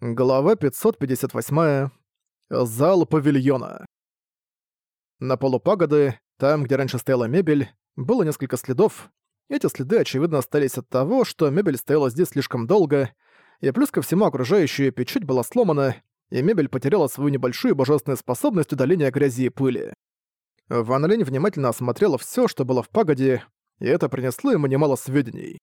Глава 558. Зал павильона. На полу пагоды, там, где раньше стояла мебель, было несколько следов. Эти следы, очевидно, остались от того, что мебель стояла здесь слишком долго, и плюс ко всему окружающая печать была сломана, и мебель потеряла свою небольшую божественную способность удаления грязи и пыли. Ван Линь внимательно осмотрела всё, что было в пагоде, и это принесло ему немало сведений.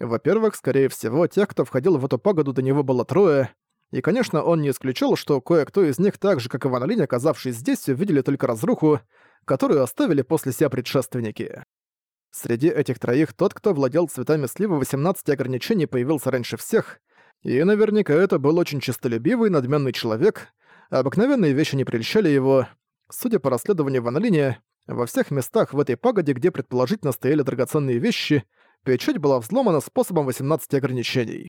Во-первых, скорее всего, тех, кто входил в эту пагоду, до него было трое, и, конечно, он не исключал, что кое-кто из них, так же, как и Ван Линь, оказавшись здесь, увидели только разруху, которую оставили после себя предшественники. Среди этих троих тот, кто владел цветами сливы 18 ограничений, появился раньше всех, и наверняка это был очень честолюбивый, надменный человек, обыкновенные вещи не прельщали его. Судя по расследованию Ван Линя, во всех местах в этой пагоде, где предположительно стояли драгоценные вещи, печать была взломана способом 18 ограничений.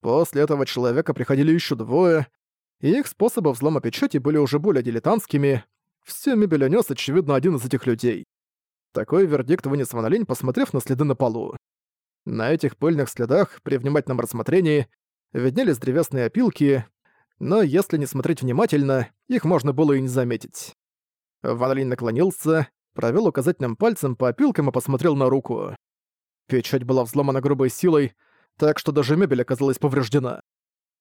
После этого человека приходили еще двое, и их способы взлома печати были уже более дилетантскими. Всю мебель унес, очевидно, один из этих людей. Такой вердикт вынес Ван Линь, посмотрев на следы на полу. На этих пыльных следах, при внимательном рассмотрении, виднелись древесные опилки, но если не смотреть внимательно, их можно было и не заметить. Ван Линь наклонился, провел указательным пальцем по опилкам и посмотрел на руку. Печать была взломана грубой силой, так что даже мебель оказалась повреждена.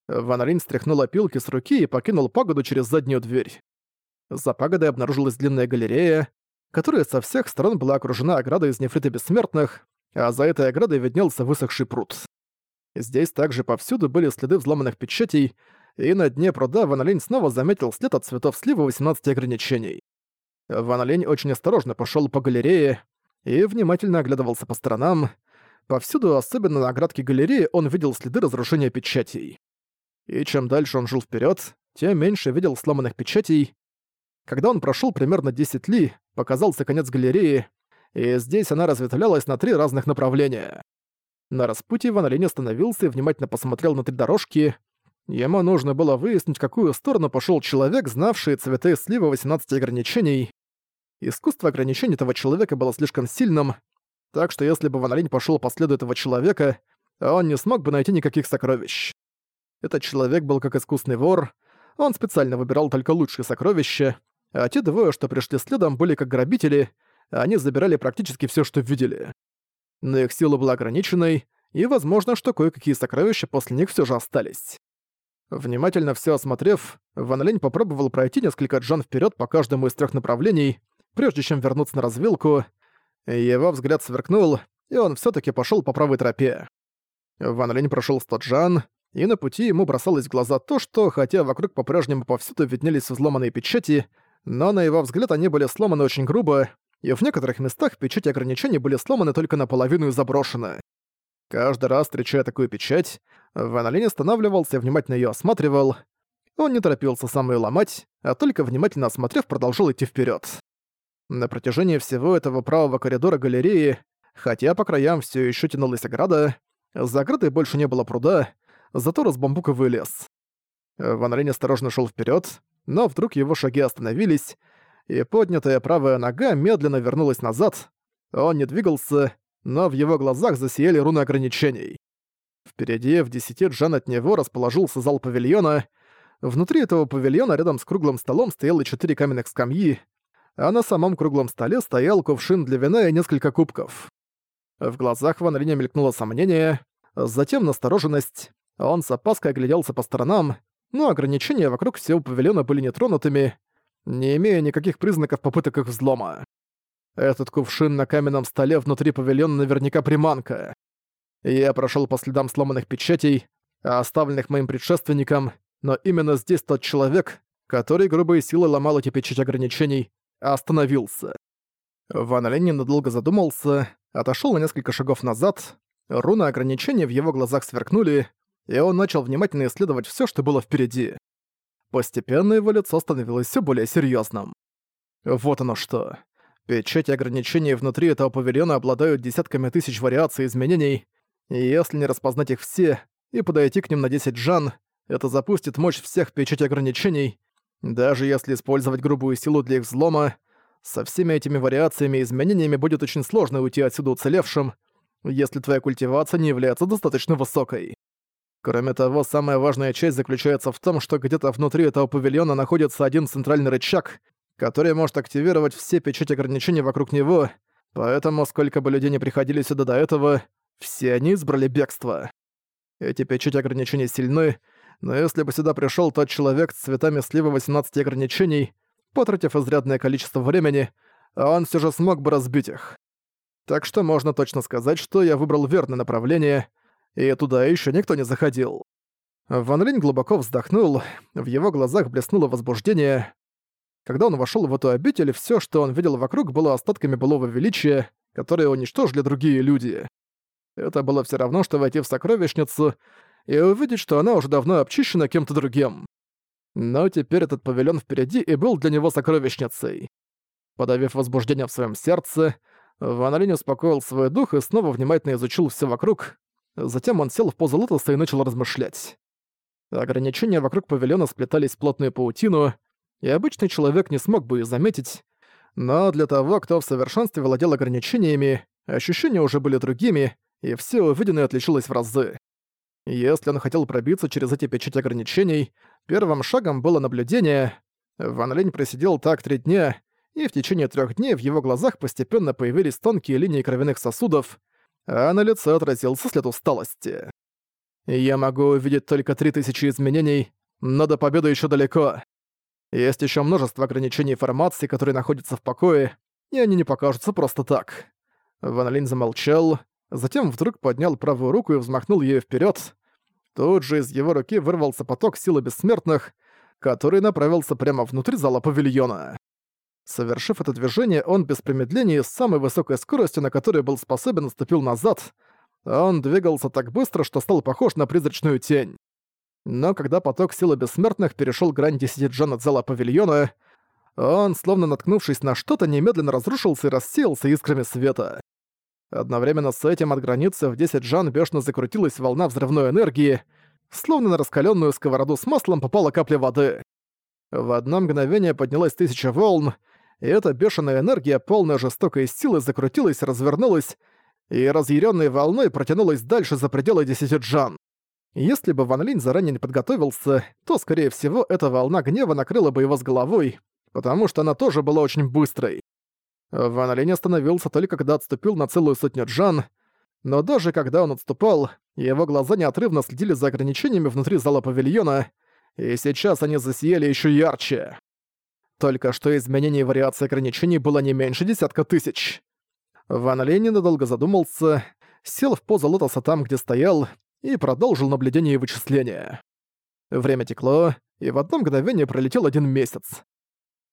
Ван Линь стряхнул опилки с руки и покинул пагоду через заднюю дверь. За пагодой обнаружилась длинная галерея, которая со всех сторон была окружена оградой из нефрита бессмертных, а за этой оградой виднелся высохший пруд. Здесь также повсюду были следы взломанных печатей, и на дне пруда Ван Линь снова заметил след от цветов слива 18 ограничений. Ван Линь очень осторожно пошёл по галерее и внимательно оглядывался по сторонам. Повсюду, особенно на оградке галереи, он видел следы разрушения печатей. И чем дальше он жил вперед, тем меньше видел сломанных печатей. Когда он прошел примерно 10 ли, показался конец галереи, и здесь она разветвлялась на три разных направления. На распутье Ван Линь остановился и внимательно посмотрел на три дорожки. Ему нужно было выяснить, в какую сторону пошел человек, знавший цветы слива 18 ограничений. Искусство ограничений этого человека было слишком сильным, так что если бы Ван Линь пошёл по следу этого человека, он не смог бы найти никаких сокровищ. Этот человек был как искусный вор, он специально выбирал только лучшие сокровища, а те двое, что пришли следом, были как грабители, они забирали практически всё, что видели. Но их сила была ограниченной, и возможно, что кое-какие сокровища после них всё же остались. Внимательно всё осмотрев, Ван Линь попробовал пройти несколько джан вперёд по каждому из трёх направлений, прежде чем вернуться на развилку, его взгляд сверкнул, и он все таки пошел по правой тропе. Ван Линь прошел Стоджан, и на пути ему бросалось в глаза то, что, хотя вокруг по-прежнему повсюду виднелись взломанные печати, но на его взгляд они были сломаны очень грубо, и в некоторых местах печати ограничений были сломаны только наполовину и заброшены. Каждый раз, встречая такую печать, Ван Линь останавливался и внимательно ее осматривал. Он не торопился сам ее ломать, а только внимательно осмотрев, продолжил идти вперед. На протяжении всего этого правого коридора галереи, хотя по краям все еще тянулась ограда, за оградой больше не было пруда, зато разбамбуковый лес. Ван Линь осторожно шел вперед, но вдруг его шаги остановились, и поднятая правая нога медленно вернулась назад. Он не двигался, но в его глазах засияли руны ограничений. Впереди, в десяти джан от него, расположился зал павильона. Внутри этого павильона рядом с круглым столом стояло четыре каменных скамьи, а на самом круглом столе стоял кувшин для вина и несколько кубков. В глазах Ван Линя мелькнуло сомнение, затем настороженность. Он с опаской огляделся по сторонам, но ограничения вокруг всего павильона были нетронутыми, не имея никаких признаков попыток их взлома. Этот кувшин на каменном столе внутри павильона наверняка приманка. Я прошел по следам сломанных печатей, оставленных моим предшественником, но именно здесь тот человек, который грубой силой ломал эти печати ограничений, остановился. Ван Линь ненадолго задумался, отошел на несколько шагов назад, руны ограничения в его глазах сверкнули, и он начал внимательно исследовать все, что было впереди. Постепенно его лицо становилось все более серьезным. Вот оно что. Печати ограничений внутри этого павильона обладают десятками тысяч вариаций изменений, и если не распознать их все и подойти к ним на 10 джан, это запустит мощь всех печати ограничений, даже если использовать грубую силу для их взлома, со всеми этими вариациями и изменениями будет очень сложно уйти отсюда уцелевшим, если твоя культивация не является достаточно высокой. Кроме того, самая важная часть заключается в том, что где-то внутри этого павильона находится один центральный рычаг, который может активировать все печати ограничений вокруг него, поэтому сколько бы людей не приходили сюда до этого, все они избрали бегство. Эти печати ограничений сильны, но если бы сюда пришел тот человек с цветами сливы 18 ограничений, потратив изрядное количество времени, он все же смог бы разбить их. Так что можно точно сказать, что я выбрал верное направление — и туда еще никто не заходил. Ван Линь глубоко вздохнул, в его глазах блеснуло возбуждение. Когда он вошел в эту обитель, все, что он видел вокруг, было остатками былого величия, которые уничтожили другие люди. Это было все равно, что войти в сокровищницу и увидеть, что она уже давно обчищена кем-то другим. Но теперь этот павильон впереди и был для него сокровищницей. Подавив возбуждение в своем сердце, Ван Линь успокоил свой дух и снова внимательно изучил все вокруг, Затем он сел в позу лотоса и начал размышлять. Ограничения вокруг павильона сплетались в плотную паутину, и обычный человек не смог бы их заметить, но для того, кто в совершенстве владел ограничениями, ощущения уже были другими, и все увиденное отличилось в разы. Если он хотел пробиться через эти печати ограничений, первым шагом было наблюдение. Ван Линь просидел так три дня, и в течение трех дней в его глазах постепенно появились тонкие линии кровяных сосудов, а на лице отразился след усталости. Я могу увидеть только 3000 изменений, но до победы еще далеко. Есть еще множество ограничений информации, которые находятся в покое, и они не покажутся просто так. Ван Линь замолчал, затем вдруг поднял правую руку и взмахнул ею вперед. Тут же из его руки вырвался поток силы бессмертных, который направился прямо внутрь зала павильона. Совершив это движение, он без промедления с самой высокой скоростью, на которой был способен, наступил назад. Он двигался так быстро, что стал похож на призрачную тень. Но когда поток силы бессмертных перешел грань десяти джан от зала павильона, он, словно наткнувшись на что-то, немедленно разрушился и рассеялся искрами света. Одновременно с этим от границы в 10 джан бешено закрутилась волна взрывной энергии, словно на раскаленную сковороду с маслом попала капля воды. В одно мгновение поднялась тысяча волн, и эта бешеная энергия, полная жестокой силы, закрутилась, развернулась и разъяренной волной протянулась дальше за пределы десяти джан. Если бы Ван Линь заранее не подготовился, то, скорее всего, эта волна гнева накрыла бы его с головой, потому что она тоже была очень быстрой. Ван Линь остановился только когда отступил на целую сотню джан, но даже когда он отступал, его глаза неотрывно следили за ограничениями внутри зала павильона, и сейчас они засияли еще ярче. Только что изменений и вариаций ограничений было не меньше десятка тысяч. Ван Лень недолго задумался, сел в позу лотоса там, где стоял, и продолжил наблюдение и вычисления. Время текло, и в одно мгновение пролетел один месяц.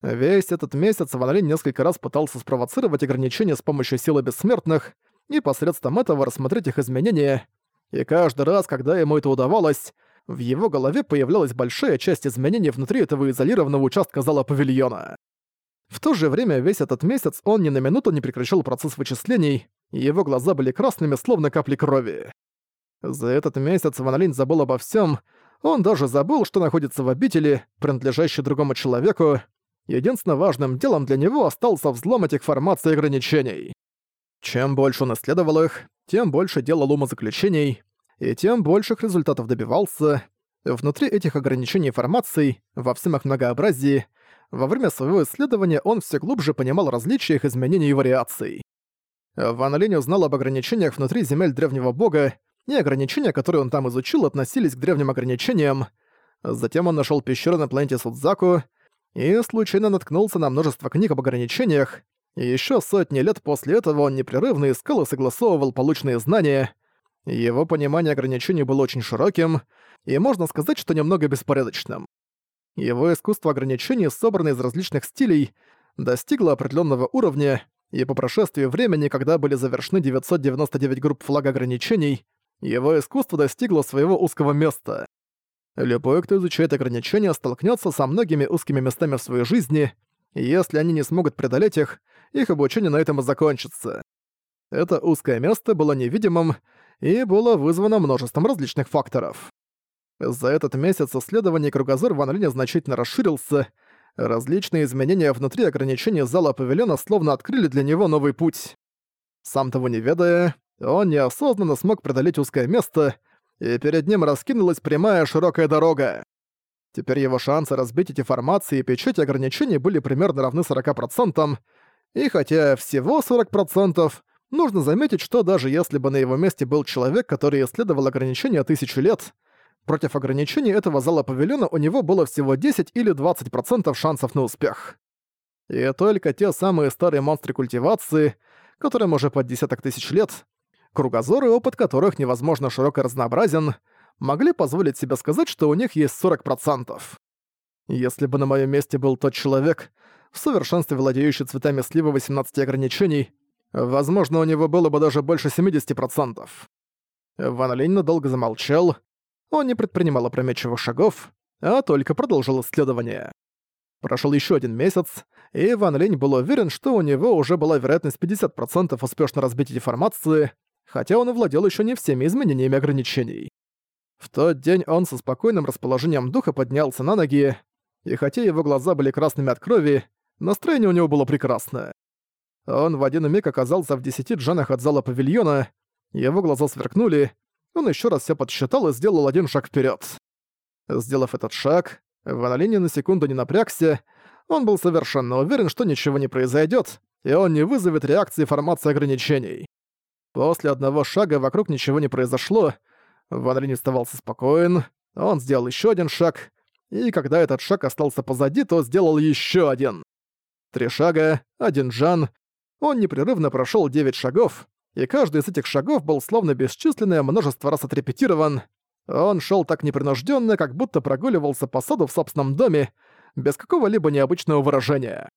Весь этот месяц Ван Линь несколько раз пытался спровоцировать ограничения с помощью силы бессмертных и посредством этого рассмотреть их изменения, и каждый раз, когда ему это удавалось, в его голове появлялась большая часть изменений внутри этого изолированного участка зала павильона. В то же время весь этот месяц он ни на минуту не прекращал процесс вычислений, и его глаза были красными, словно капли крови. За этот месяц Ван Линь забыл обо всем, он даже забыл, что находится в обители, принадлежащей другому человеку. Единственным важным делом для него остался взлом этих формаций ограничений. Чем больше он исследовал их, тем больше делал умозаключений, и тем больших результатов добивался. Внутри этих ограничений информации, во всем их многообразии, во время своего исследования он все глубже понимал различия их изменений и вариаций. Ван Линь узнал об ограничениях внутри земель древнего бога, и ограничения, которые он там изучил, относились к древним ограничениям. Затем он нашел пещеру на планете Судзаку и случайно наткнулся на множество книг об ограничениях, и еще сотни лет после этого он непрерывно искал и согласовывал полученные знания, его понимание ограничений было очень широким и, можно сказать, что немного беспорядочным. Его искусство ограничений, собранное из различных стилей, достигло определенного уровня, и по прошествии времени, когда были завершены 999 групп флага ограничений, его искусство достигло своего узкого места. Любой, кто изучает ограничения, столкнется со многими узкими местами в своей жизни, и если они не смогут преодолеть их, их обучение на этом и закончится. Это узкое место было невидимым, и было вызвано множеством различных факторов. За этот месяц исследований кругозор Ван Линя значительно расширился, различные изменения внутри ограничений зала павильона словно открыли для него новый путь. Сам того не ведая, он неосознанно смог преодолеть узкое место, и перед ним раскинулась прямая широкая дорога. Теперь его шансы разбить эти формации и печать ограничений были примерно равны 40%, и хотя всего 40%, нужно заметить, что даже если бы на его месте был человек, который исследовал ограничения тысячу лет, против ограничений этого зала павильона у него было всего 10 или 20% шансов на успех. И только те самые старые монстры культивации, которым уже под десяток тысяч лет, кругозор и опыт которых невозможно широко разнообразен, могли позволить себе сказать, что у них есть 40%. Если бы на моем месте был тот человек, в совершенстве владеющий цветами сливы 18 ограничений, возможно, у него было бы даже больше 70%. Ван Линь надолго замолчал, он не предпринимал опрометчивых шагов, а только продолжил исследование. Прошел еще один месяц, и Ван Линь был уверен, что у него уже была вероятность 50% успешно разбить эти формации, хотя он и владел еще не всеми изменениями ограничений. В тот день он со спокойным расположением духа поднялся на ноги, и хотя его глаза были красными от крови, настроение у него было прекрасное. Он в один миг оказался в десяти джанах от зала павильона, его глаза сверкнули, он еще раз все подсчитал и сделал один шаг вперед. Сделав этот шаг, Ван Линь на секунду не напрягся, он был совершенно уверен, что ничего не произойдет, и он не вызовет реакции формации ограничений. После одного шага вокруг ничего не произошло, Ван Линь оставался спокоен, он сделал еще один шаг, и когда этот шаг остался позади, то сделал еще один. Три шага, один джан. Он непрерывно прошел девять шагов, и каждый из этих шагов был словно бесчисленное множество раз отрепетирован. Он шел так непринужденно, как будто прогуливался по саду в собственном доме, без какого-либо необычного выражения.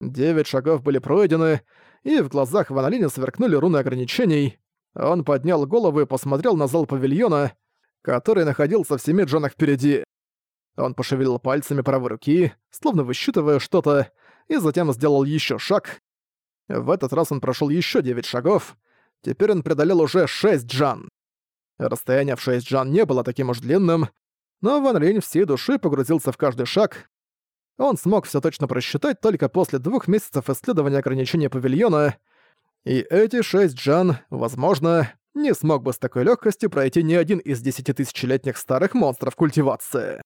Девять шагов были пройдены, и в глазах Ван сверкнули руны ограничений. Он поднял голову и посмотрел на зал павильона, который находился в семи джонах впереди. Он пошевелил пальцами правой руки, словно высчитывая что-то, и затем сделал еще шаг. В этот раз он прошел еще девять шагов. Теперь он преодолел уже шесть джан. Расстояние в шесть джан не было таким уж длинным, но Ван Линь всей души погрузился в каждый шаг. Он смог все точно просчитать только после двух месяцев исследования ограничения павильона — и эти шесть джан, возможно, не смог бы с такой легкостью пройти ни один из десятитысячелетних старых монстров культивации.